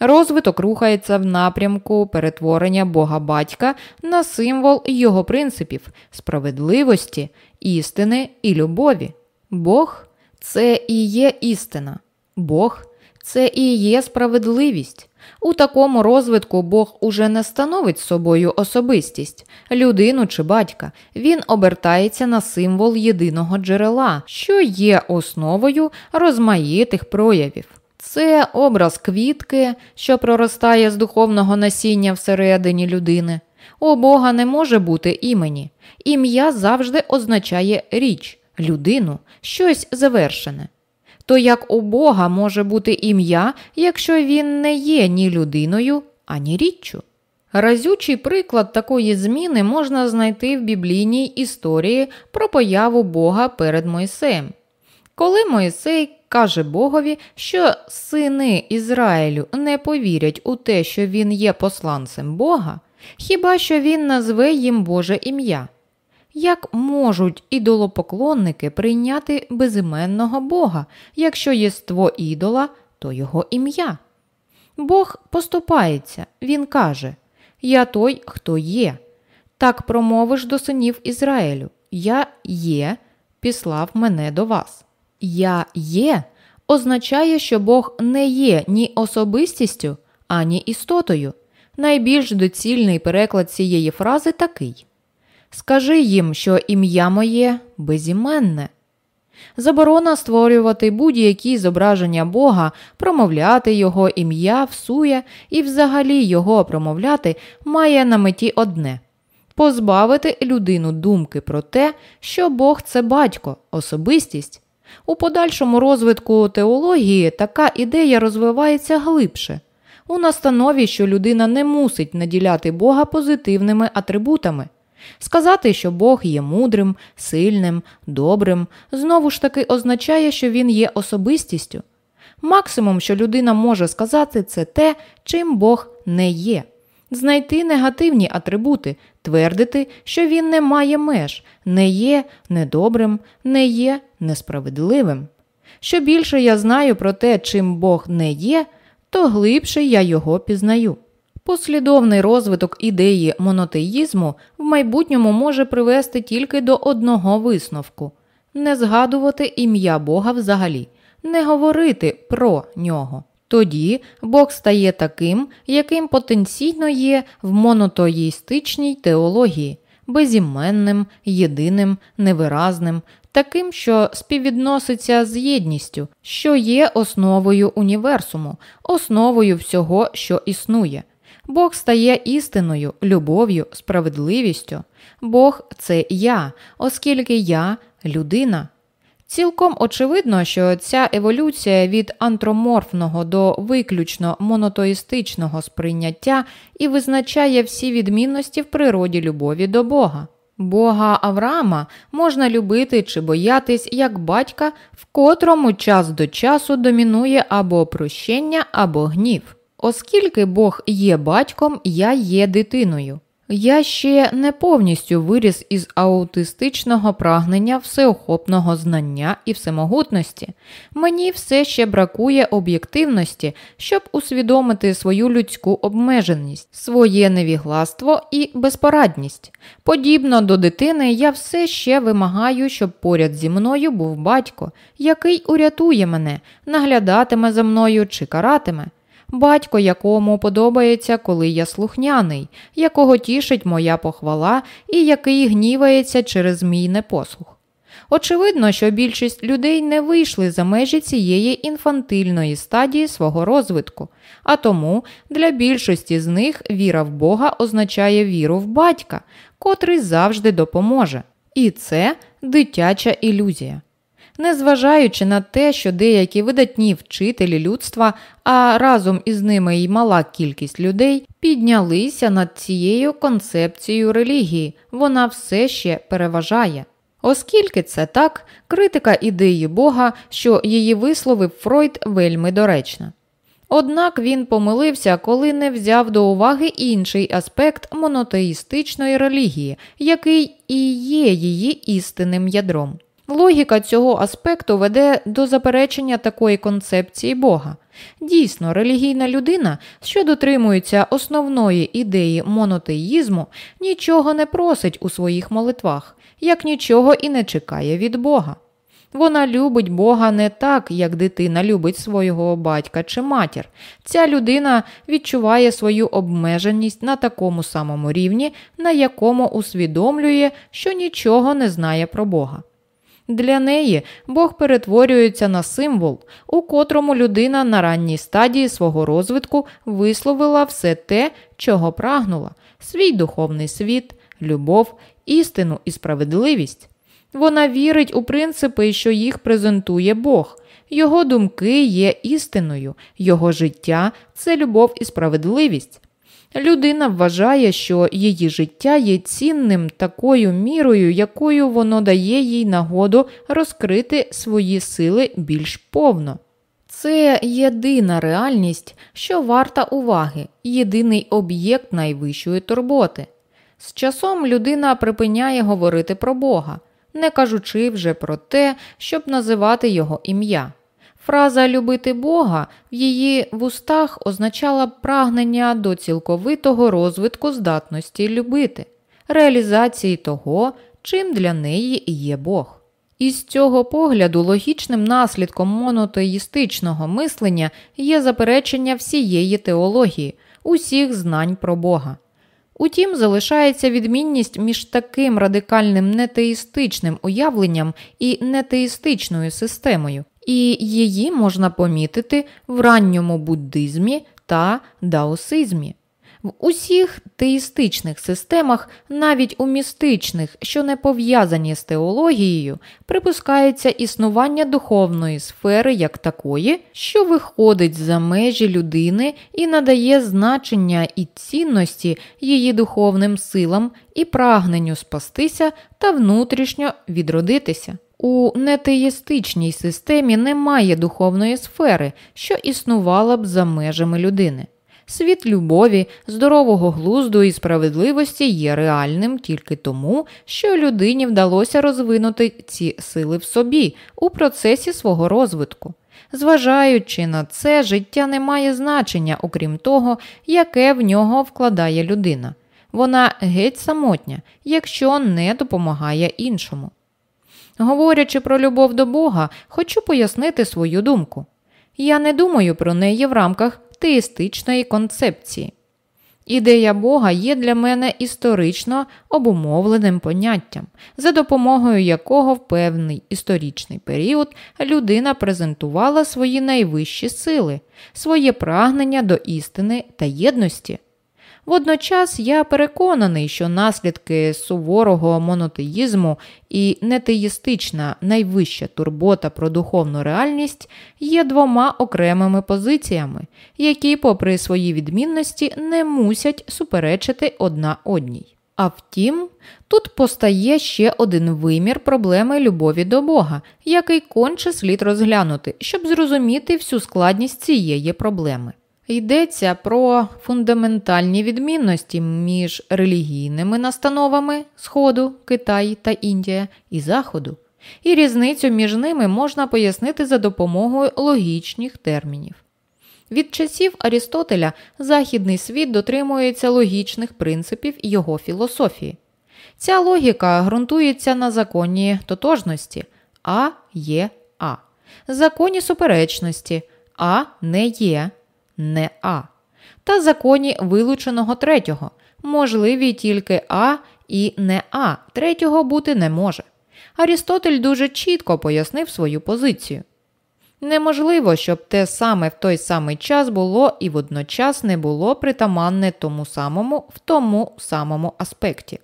Розвиток рухається в напрямку перетворення Бога батька на символ його принципів справедливості, істини і любові. Бог це і є істина, Бог це і є справедливість. У такому розвитку Бог уже не становить собою особистість, людину чи батька. Він обертається на символ єдиного джерела, що є основою розмаїтих проявів. Це образ квітки, що проростає з духовного насіння всередині людини. У Бога не може бути імені. Ім'я завжди означає річ, людину, щось завершене то як у Бога може бути ім'я, якщо він не є ні людиною, ані річчю? Разючий приклад такої зміни можна знайти в біблійній історії про появу Бога перед Мойсеєм. Коли Мойсей каже Богові, що сини Ізраїлю не повірять у те, що він є посланцем Бога, хіба що він назве їм Боже ім'я? Як можуть ідолопоклонники прийняти безіменного Бога, якщо єство ідола, то його ім'я? Бог поступається, Він каже: Я той, хто є. Так промовиш до синів Ізраїлю: Я є, післав мене до вас. Я є означає, що Бог не є ні особистістю, ані істотою. Найбільш доцільний переклад цієї фрази такий. Скажи їм, що ім'я моє безіменне. Заборона створювати будь-які зображення Бога, промовляти Його ім'я всує і взагалі його промовляти має на меті одне позбавити людину думки про те, що Бог це батько, особистість. У подальшому розвитку теології така ідея розвивається глибше, у настанові, що людина не мусить наділяти Бога позитивними атрибутами. Сказати, що Бог є мудрим, сильним, добрим, знову ж таки означає, що він є особистістю. Максимум, що людина може сказати, це те, чим Бог не є. Знайти негативні атрибути, твердити, що він не має меж, не є недобрим, не є несправедливим. Що більше я знаю про те, чим Бог не є, то глибше я його пізнаю. Послідовний розвиток ідеї монотеїзму в майбутньому може привести тільки до одного висновку не згадувати ім'я Бога взагалі, не говорити про нього. Тоді Бог стає таким, яким потенційно є в монотоїстичній теології, безіменним, єдиним, невиразним, таким, що співвідноситься з єдністю, що є основою універсуму, основою всього, що існує. Бог стає істиною, любов'ю, справедливістю. Бог це я, оскільки я людина. Цілком очевидно, що ця еволюція від антроморфного до виключно монотоїстичного сприйняття і визначає всі відмінності в природі любові до Бога. Бога Авраама можна любити чи боятись як батька, в котрому час до часу домінує або прощення, або гнів. Оскільки Бог є батьком, я є дитиною. Я ще не повністю виріс із аутистичного прагнення всеохопного знання і всемогутності. Мені все ще бракує об'єктивності, щоб усвідомити свою людську обмеженість, своє невігластво і безпорадність. Подібно до дитини, я все ще вимагаю, щоб поряд зі мною був батько, який урятує мене, наглядатиме за мною чи каратиме батько, якому подобається, коли я слухняний, якого тішить моя похвала і який гнівається через мій непослух. Очевидно, що більшість людей не вийшли за межі цієї інфантильної стадії свого розвитку, а тому для більшості з них віра в Бога означає віру в батька, котрий завжди допоможе. І це дитяча ілюзія незважаючи на те, що деякі видатні вчителі людства, а разом із ними й мала кількість людей, піднялися над цією концепцією релігії, вона все ще переважає. Оскільки це так, критика ідеї Бога, що її висловив Фройд, вельми доречна. Однак він помилився, коли не взяв до уваги інший аспект монотеїстичної релігії, який і є її істинним ядром. Логіка цього аспекту веде до заперечення такої концепції Бога. Дійсно, релігійна людина, що дотримується основної ідеї монотеїзму, нічого не просить у своїх молитвах, як нічого і не чекає від Бога. Вона любить Бога не так, як дитина любить свого батька чи матір. Ця людина відчуває свою обмеженість на такому самому рівні, на якому усвідомлює, що нічого не знає про Бога. Для неї Бог перетворюється на символ, у котрому людина на ранній стадії свого розвитку висловила все те, чого прагнула, свій духовний світ, любов, істину і справедливість. Вона вірить у принципи, що їх презентує Бог. Його думки є істиною, його життя це любов і справедливість. Людина вважає, що її життя є цінним такою мірою, якою воно дає їй нагоду розкрити свої сили більш повно. Це єдина реальність, що варта уваги, єдиний об'єкт найвищої турботи. З часом людина припиняє говорити про Бога, не кажучи вже про те, щоб називати його ім'я. Фраза любити Бога в її вустах означала прагнення до цілковитого розвитку здатності любити, реалізації того, чим для неї є Бог. Із цього погляду логічним наслідком монотеїстичного мислення є заперечення всієї теології, усіх знань про Бога. Утім, залишається відмінність між таким радикальним нетеїстичним уявленням і нетеїстичною системою, і її можна помітити в ранньому буддизмі та даосизмі. В усіх теїстичних системах, навіть у містичних, що не пов'язані з теологією, припускається існування духовної сфери як такої, що виходить за межі людини і надає значення і цінності її духовним силам і прагненню спастися та внутрішньо відродитися. У нетеїстичній системі немає духовної сфери, що існувала б за межами людини. Світ любові, здорового глузду і справедливості є реальним тільки тому, що людині вдалося розвинути ці сили в собі у процесі свого розвитку. Зважаючи на це, життя не має значення, окрім того, яке в нього вкладає людина. Вона геть самотня, якщо не допомагає іншому. Говорячи про любов до Бога, хочу пояснити свою думку. Я не думаю про неї в рамках теїстичної концепції. Ідея Бога є для мене історично обумовленим поняттям, за допомогою якого в певний історичний період людина презентувала свої найвищі сили, своє прагнення до істини та єдності. Водночас я переконаний, що наслідки суворого монотеїзму і нетеїстична найвища турбота про духовну реальність є двома окремими позиціями, які, попри свої відмінності, не мусять суперечити одна одній. А втім, тут постає ще один вимір проблеми любові до Бога, який конче слід розглянути, щоб зрозуміти всю складність цієї проблеми. Йдеться про фундаментальні відмінності між релігійними настановами Сходу, Китай та Індія і Заходу, і різницю між ними можна пояснити за допомогою логічних термінів. Від часів Арістотеля західний світ дотримується логічних принципів його філософії. Ця логіка ґрунтується на законі тотожності А є А, законі суперечності А не є не А, та законі вилученого третього, можливі тільки А і не А, третього бути не може. Арістотель дуже чітко пояснив свою позицію. Неможливо, щоб те саме в той самий час було і водночас не було притаманне тому самому в тому самому аспекті.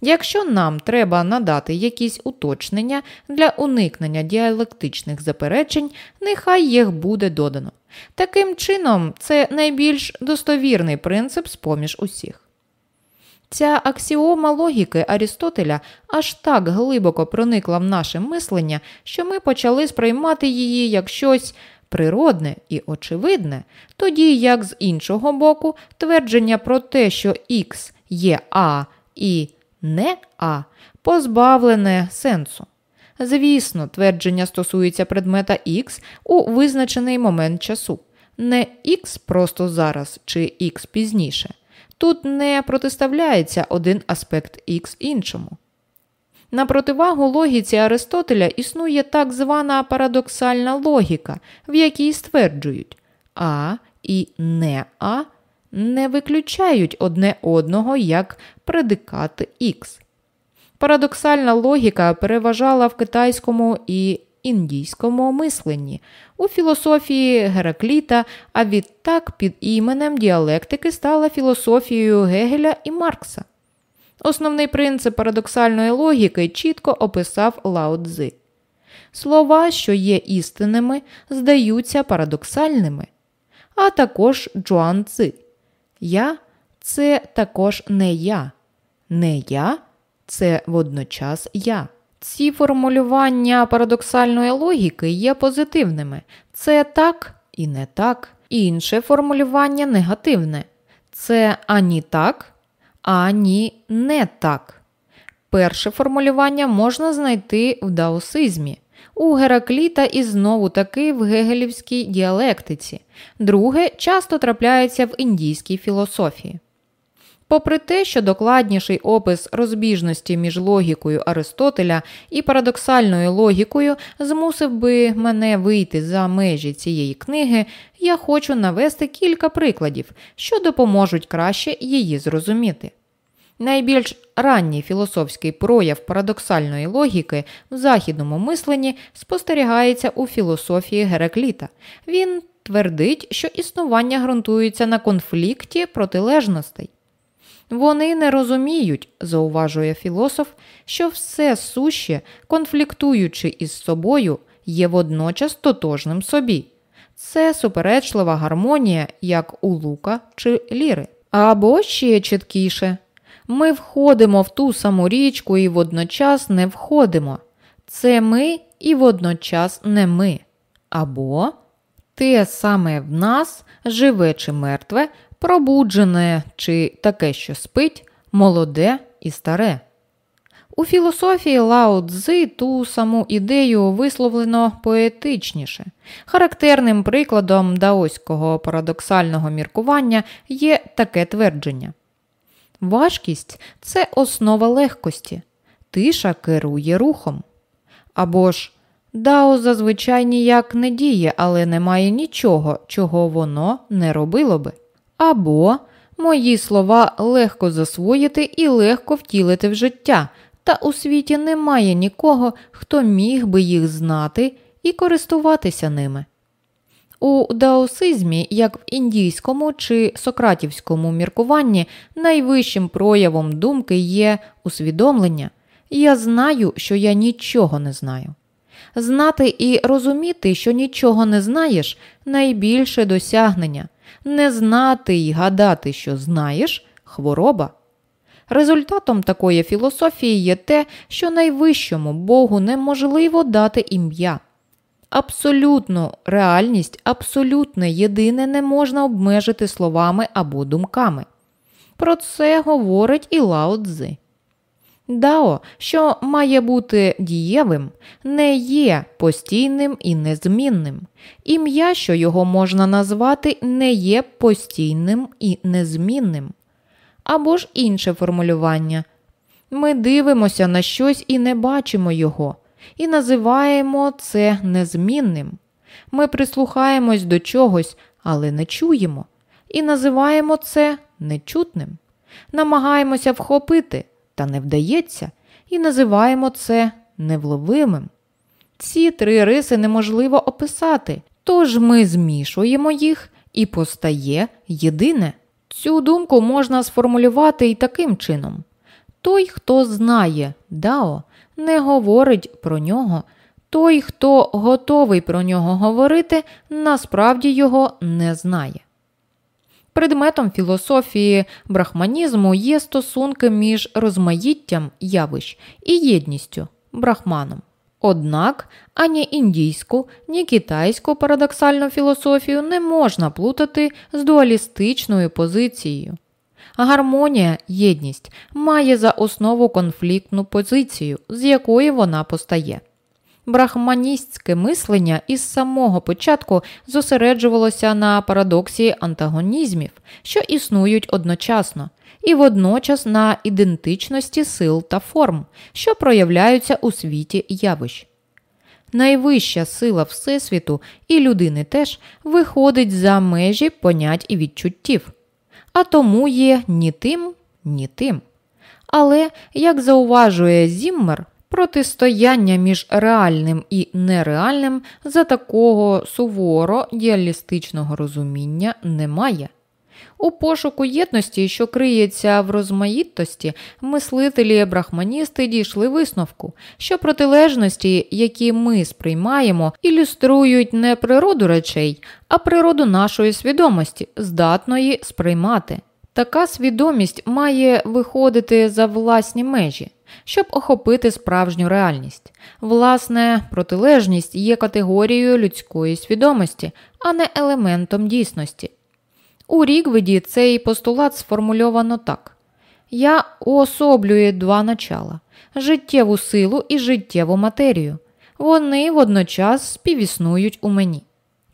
Якщо нам треба надати якісь уточнення для уникнення діалектичних заперечень, нехай їх буде додано. Таким чином, це найбільш достовірний принцип з поміж усіх. Ця аксіома логіки Арістотеля аж так глибоко проникла в наше мислення, що ми почали сприймати її як щось природне і очевидне, тоді як з іншого боку твердження про те, що Х є А і не А, позбавлене сенсу. Звісно, твердження стосується предмета Х у визначений момент часу, не Х просто зараз чи Х пізніше. Тут не протиставляється один аспект Х іншому. На противагу логіці Аристотеля існує так звана парадоксальна логіка, в якій стверджують А і не А не виключають одне одного як предикат Х. Парадоксальна логіка переважала в китайському і індійському мисленні, у філософії Геракліта, а відтак під іменем діалектики стала філософією Гегеля і Маркса. Основний принцип парадоксальної логіки чітко описав Лао Цзи. Слова, що є істинними, здаються парадоксальними, а також Джуан Цзи. Я це також не я, не я це водночас я. Ці формулювання парадоксальної логіки є позитивними. Це так і не так. Інше формулювання негативне. Це ані так, ані не так. Перше формулювання можна знайти в даосизмі, у Геракліта і знову таки в гегелівській діалектиці. Друге часто трапляється в індійській філософії. Попри те, що докладніший опис розбіжності між логікою Аристотеля і парадоксальною логікою змусив би мене вийти за межі цієї книги, я хочу навести кілька прикладів, що допоможуть краще її зрозуміти. Найбільш ранній філософський прояв парадоксальної логіки в західному мисленні спостерігається у філософії Геракліта. Він твердить, що існування ґрунтується на конфлікті протилежностей. Вони не розуміють, зауважує філософ, що все суще, конфліктуючи із собою, є водночас тотожним собі. Це суперечлива гармонія, як у лука чи ліри. Або ще чіткіше. Ми входимо в ту саму річку і водночас не входимо. Це ми і водночас не ми. Або те саме в нас, живе чи мертве, пробуджене чи таке, що спить, молоде і старе. У філософії Лао Цзи ту саму ідею висловлено поетичніше. Характерним прикладом даоського парадоксального міркування є таке твердження. Важкість це основа легкості, тиша керує рухом. Або ж Дао зазвичай ніяк не діє, але немає нічого, чого воно не робило би. Або мої слова легко засвоїти і легко втілити в життя, та у світі немає нікого, хто міг би їх знати і користуватися ними. У даосизмі, як в індійському чи сократівському міркуванні, найвищим проявом думки є усвідомлення я знаю, що я нічого не знаю. Знати і розуміти, що нічого не знаєш, найбільше досягнення, не знати і гадати, що знаєш хвороба. Результатом такої філософії є те, що найвищому Богу неможливо дати ім'я. Абсолютну реальність, абсолютне єдине не можна обмежити словами або думками. Про це говорить і Лао Цзи. Дао, що має бути дієвим, не є постійним і незмінним. Ім'я, що його можна назвати, не є постійним і незмінним. Або ж інше формулювання. Ми дивимося на щось і не бачимо його, і називаємо це незмінним. Ми прислухаємось до чогось, але не чуємо, і називаємо це нечутним. Намагаємося вхопити та не вдається, і називаємо це невловимим. Ці три риси неможливо описати, тож ми змішуємо їх і постає єдине. Цю думку можна сформулювати і таким чином: той, хто знає Дао, не говорить про нього, той, хто готовий про нього говорити, насправді його не знає. Предметом філософії брахманізму є стосунки між розмаїттям явищ і єдністю брахманом. Однак ані індійську, ні китайську парадоксальну філософію не можна плутати з дуалістичною позицією. Гармонія, єдність має за основу конфліктну позицію, з якої вона постає. Брахманістське мислення із самого початку зосереджувалося на парадоксі антагонізмів, що існують одночасно, і водночас на ідентичності сил та форм, що проявляються у світі явищ. Найвища сила Всесвіту і людини теж виходить за межі понять і відчуттів, а тому є ні тим, ні тим. Але, як зауважує Зіммер, Протистояння між реальним і нереальним за такого суворо діалістичного розуміння немає. У пошуку єдності, що криється в розмаїттості, мислителі брахманісти дійшли висновку, що протилежності, які ми сприймаємо, ілюструють не природу речей, а природу нашої свідомості, здатної сприймати. Така свідомість має виходити за власні межі щоб охопити справжню реальність. Власне, протилежність є категорією людської свідомості, а не елементом дійсності. У Рігведі цей постулат сформульовано так: Я уособлюю два начала життєву силу і життєву матерію. Вони водночас співіснують у мені.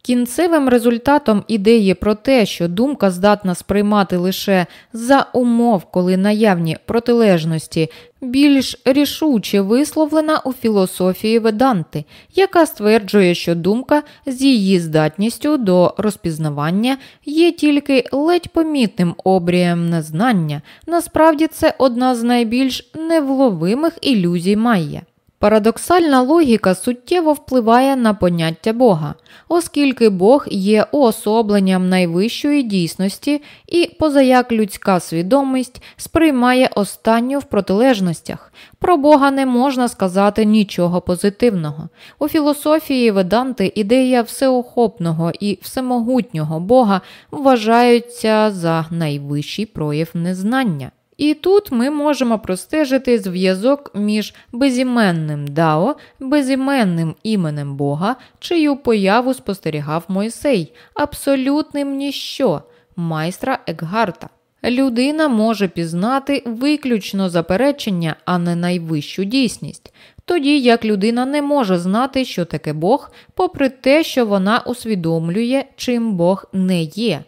Кінцевим результатом ідеї про те, що думка здатна сприймати лише за умов, коли наявні протилежності більш рішуче висловлена у філософії Веданти, яка стверджує, що думка з її здатністю до розпізнавання є тільки ледь помітним обрієм незнання, насправді це одна з найбільш невловимих ілюзій Майя. Парадоксальна логіка суттєво впливає на поняття Бога, оскільки Бог є уособленням найвищої дійсності і, позаяк людська свідомість, сприймає останню в протилежностях. Про Бога не можна сказати нічого позитивного. У філософії Веданти ідея всеохопного і всемогутнього Бога вважаються за найвищий прояв незнання. І тут ми можемо простежити зв'язок між безіменним Дао, безіменним іменем Бога, чию появу спостерігав Мойсей, абсолютним ніщо, майстра Екгарта. Людина може пізнати виключно заперечення, а не найвищу дійсність, тоді як людина не може знати, що таке Бог, попри те, що вона усвідомлює, чим Бог не є.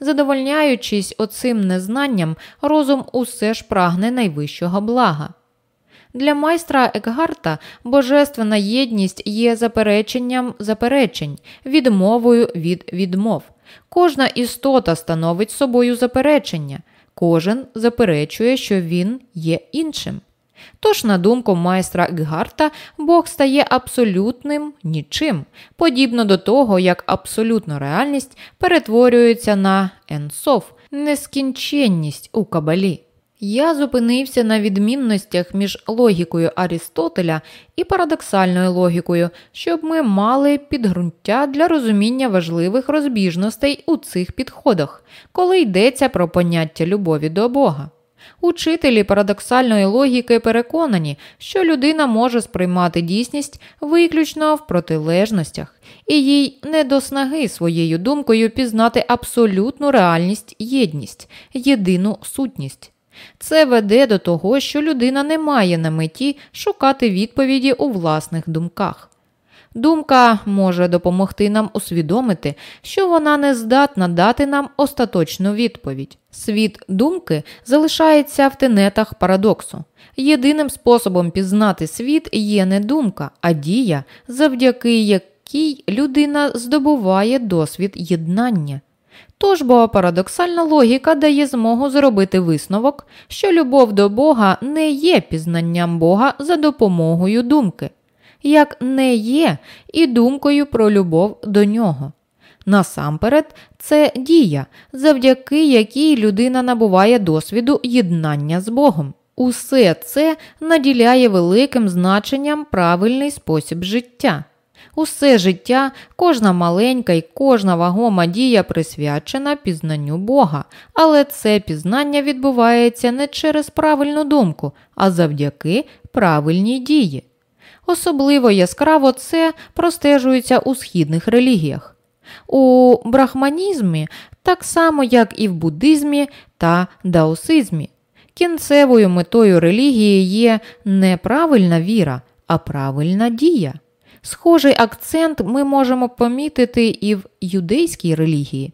Задовольняючись оцим незнанням, розум усе ж прагне найвищого блага. Для майстра Екгарта божественна єдність є запереченням заперечень, відмовою від відмов. Кожна істота становить собою заперечення, кожен заперечує, що він є іншим. Тож, на думку майстра Ггарта, Бог стає абсолютним нічим, подібно до того, як абсолютна реальність перетворюється на енсоф, нескінченність у кабалі. Я зупинився на відмінностях між логікою Арістотеля і парадоксальною логікою, щоб ми мали підґрунтя для розуміння важливих розбіжностей у цих підходах, коли йдеться про поняття любові до Бога. Учителі парадоксальної логіки переконані, що людина може сприймати дійсність виключно в протилежностях, і їй не до снаги своєю думкою пізнати абсолютну реальність єдність, єдину сутність. Це веде до того, що людина не має на меті шукати відповіді у власних думках. Думка може допомогти нам усвідомити, що вона не здатна дати нам остаточну відповідь. Світ думки залишається в тенетах парадоксу. Єдиним способом пізнати світ є не думка, а дія, завдяки якій людина здобуває досвід єднання. Тож бо парадоксальна логіка дає змогу зробити висновок, що любов до Бога не є пізнанням Бога за допомогою думки, як не є і думкою про любов до нього. Насамперед, це дія, завдяки якій людина набуває досвіду єднання з Богом. Усе це наділяє великим значенням правильний спосіб життя. Усе життя, кожна маленька і кожна вагома дія присвячена пізнанню Бога, але це пізнання відбувається не через правильну думку, а завдяки правильній дії. Особливо яскраво це простежується у східних релігіях. У брахманізмі, так само як і в буддизмі та даосизмі. Кінцевою метою релігії є не правильна віра, а правильна дія. Схожий акцент ми можемо помітити і в юдейській релігії.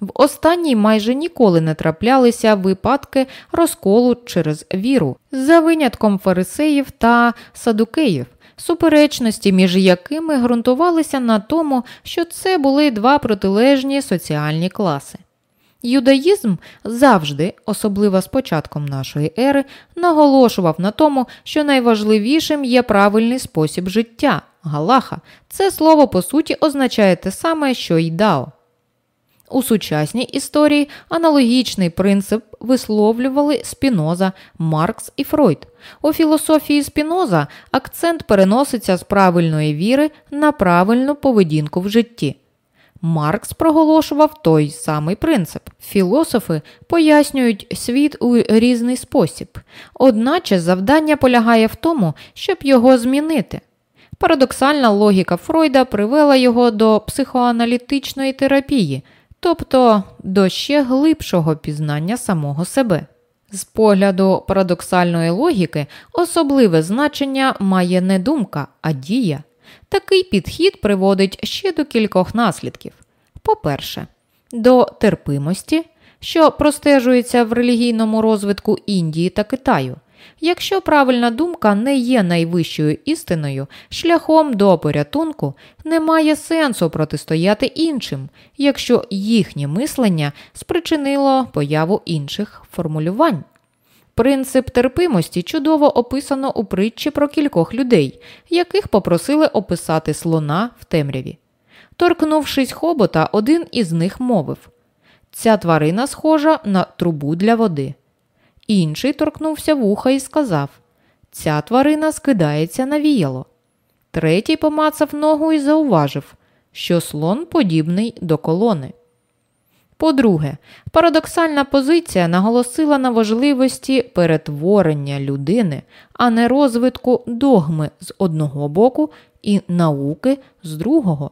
В останній майже ніколи не траплялися випадки розколу через віру, за винятком фарисеїв та садукеїв, суперечності між якими ґрунтувалися на тому, що це були два протилежні соціальні класи. Юдаїзм завжди, особливо з початком нашої ери, наголошував на тому, що найважливішим є правильний спосіб життя, галаха. Це слово по суті означає те саме, що й дао. У сучасній історії аналогічний принцип висловлювали Спіноза, Маркс і Фройд. У філософії Спінози акцент переноситься з правильної віри на правильну поведінку в житті. Маркс проголошував той самий принцип. Філософи пояснюють світ у різний спосіб, одначе завдання полягає в тому, щоб його змінити. Парадоксальна логіка Фройда привела його до психоаналітичної терапії, тобто до ще глибшого пізнання самого себе. З погляду парадоксальної логіки особливе значення має не думка, а дія. Такий підхід приводить ще до кількох наслідків. По-перше, до терпимості, що простежується в релігійному розвитку Індії та Китаю. Якщо правильна думка не є найвищою істиною, шляхом до порятунку немає сенсу протистояти іншим, якщо їхнє мислення спричинило появу інших формулювань. Принцип терпимості чудово описано у притчі про кількох людей, яких попросили описати слона в темряві. Торкнувшись хобота, один із них мовив Ця тварина схожа на трубу для води. Інший торкнувся вуха і сказав Ця тварина скидається на віяло. Третій помацав ногу і зауважив, що слон подібний до колони. По-друге, парадоксальна позиція наголосила на важливості перетворення людини, а не розвитку догми з одного боку і науки з другого.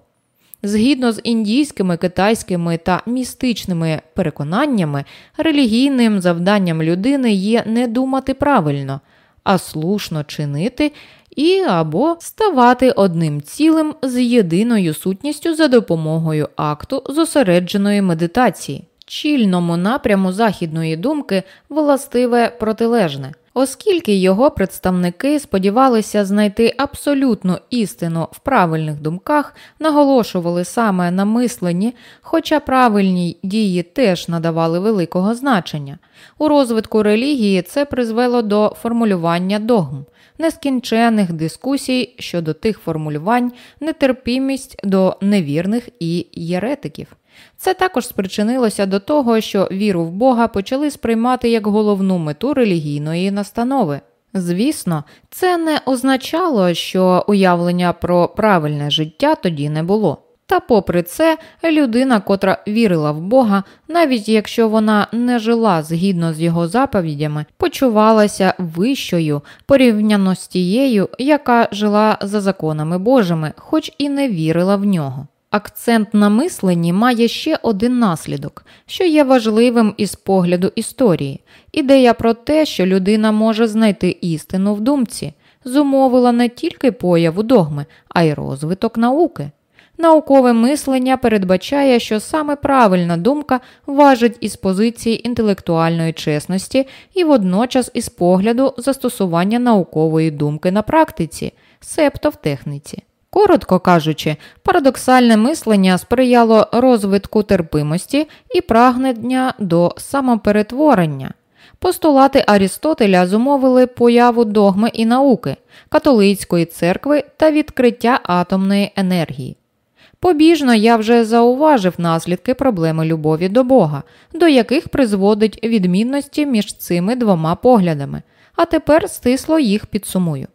Згідно з індійськими, китайськими та містичними переконаннями, релігійним завданням людини є не думати правильно, а слушно чинити і або ставати одним цілим з єдиною сутністю за допомогою акту зосередженої медитації. Чільному напряму західної думки властиве протилежне. Оскільки його представники сподівалися знайти абсолютну істину в правильних думках, наголошували саме на мисленні, хоча правильні дії теж надавали великого значення. У розвитку релігії це призвело до формулювання догм, нескінчених дискусій щодо тих формулювань, нетерпімість до невірних і єретиків. Це також спричинилося до того, що віру в Бога почали сприймати як головну мету релігійної настанови. Звісно, це не означало, що уявлення про правильне життя тоді не було. Та, попри це, людина, котра вірила в Бога, навіть якщо вона не жила згідно з його заповідями, почувалася вищою порівняно з тією, яка жила за законами Божими, хоч і не вірила в нього. Акцент на мисленні має ще один наслідок, що є важливим із погляду історії. Ідея про те, що людина може знайти істину в думці, зумовила не тільки появу догми, а й розвиток науки. Наукове мислення передбачає, що саме правильна думка важить із позиції інтелектуальної чесності і водночас із погляду застосування наукової думки на практиці, себто в техніці. Коротко кажучи, парадоксальне мислення сприяло розвитку терпимості і прагнення до самоперетворення. Постулати Арістотеля зумовили появу догми і науки, католицької церкви та відкриття атомної енергії. Побіжно я вже зауважив наслідки проблеми любові до Бога, до яких призводить відмінності між цими двома поглядами, а тепер стисло їх підсумую.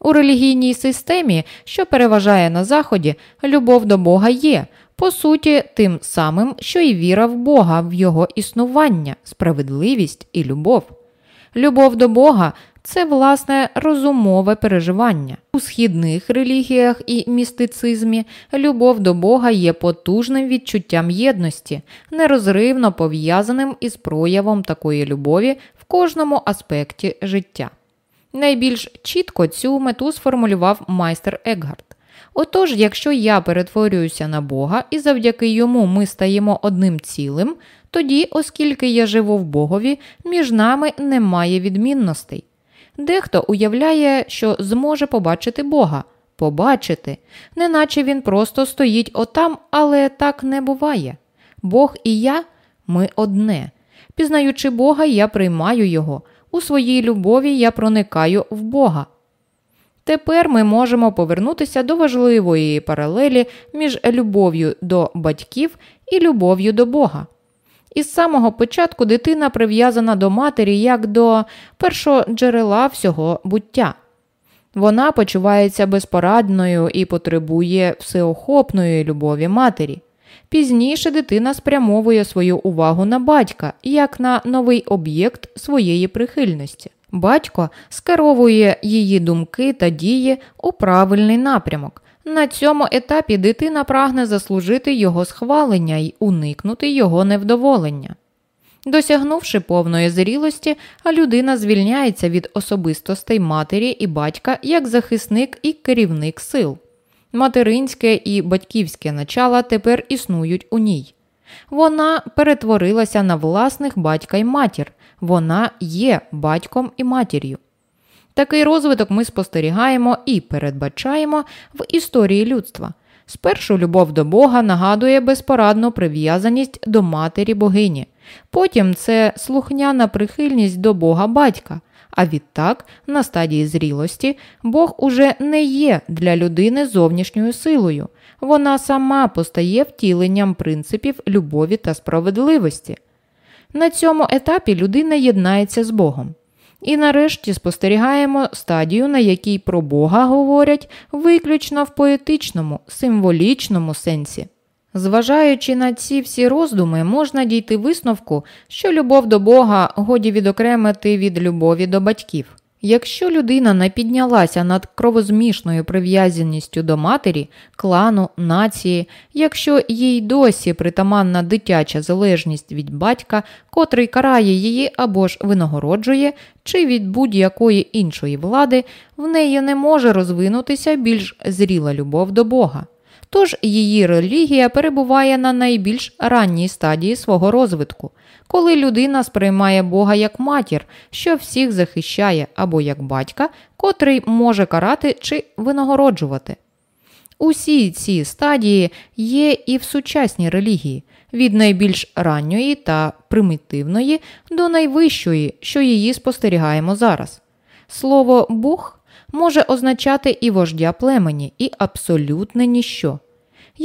У релігійній системі, що переважає на Заході, любов до Бога є, по суті, тим самим, що й віра в Бога, в Його існування, справедливість і любов. Любов до Бога це власне розумове переживання. У східних релігіях і містицизмі любов до Бога є потужним відчуттям єдності, нерозривно пов'язаним із проявом такої любові в кожному аспекті життя. Найбільш чітко цю мету сформулював майстер Екгард. Отож, якщо я перетворююся на Бога і завдяки йому ми стаємо одним цілим, тоді, оскільки я живу в Богові, між нами немає відмінностей. Дехто уявляє, що зможе побачити Бога, побачити, неначе він просто стоїть отам, але так не буває. Бог і я ми одне. Пізнаючи Бога, я приймаю Його. У своїй любові я проникаю в Бога. Тепер ми можемо повернутися до важливої паралелі між любов'ю до батьків і любов'ю до Бога. Із самого початку дитина прив'язана до матері як до першого джерела всього буття. Вона почувається безпорадною і потребує всеохопної любові матері. Пізніше дитина спрямовує свою увагу на батька як на новий об'єкт своєї прихильності. Батько скеровує її думки та дії у правильний напрямок. На цьому етапі дитина прагне заслужити його схвалення і уникнути його невдоволення. Досягнувши повної зрілості, людина звільняється від особистостей матері і батька як захисник і керівник сил. Материнське і батьківське начала тепер існують у ній. Вона перетворилася на власних батька й матір, вона є батьком і матір'ю. Такий розвиток ми спостерігаємо і передбачаємо в історії людства. Спершу любов до Бога нагадує безпорадну прив'язаність до матері богині, потім це слухняна прихильність до Бога батька, а відтак, на стадії зрілості, Бог уже не є для людини зовнішньою силою, вона сама постає втіленням принципів любові та справедливості. На цьому етапі людина єднається з Богом. І нарешті спостерігаємо стадію, на якій про Бога говорять виключно в поетичному, символічному сенсі. Зважаючи на ці всі роздуми, можна дійти висновку, що любов до Бога годі відокремити від любові до батьків. Якщо людина не піднялася над кровозмішною прив'язаністю до матері, клану, нації, якщо їй досі притаманна дитяча залежність від батька, котрий карає її або ж винагороджує, чи від будь-якої іншої влади, в неї не може розвинутися більш зріла любов до Бога. Тож її релігія перебуває на найбільш ранній стадії свого розвитку, коли людина сприймає Бога як матір, що всіх захищає, або як батька, котрий може карати чи винагороджувати. Усі ці стадії є і в сучасній релігії, від найбільш ранньої та примітивної до найвищої, що її спостерігаємо зараз. Слово Бог може означати і вождя племені, і абсолютне ніщо.